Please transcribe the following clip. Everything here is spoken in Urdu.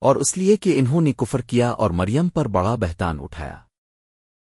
اور اس لیے کہ انہوں نے کفر کیا اور مریم پر بڑا بہتان اٹھایا۔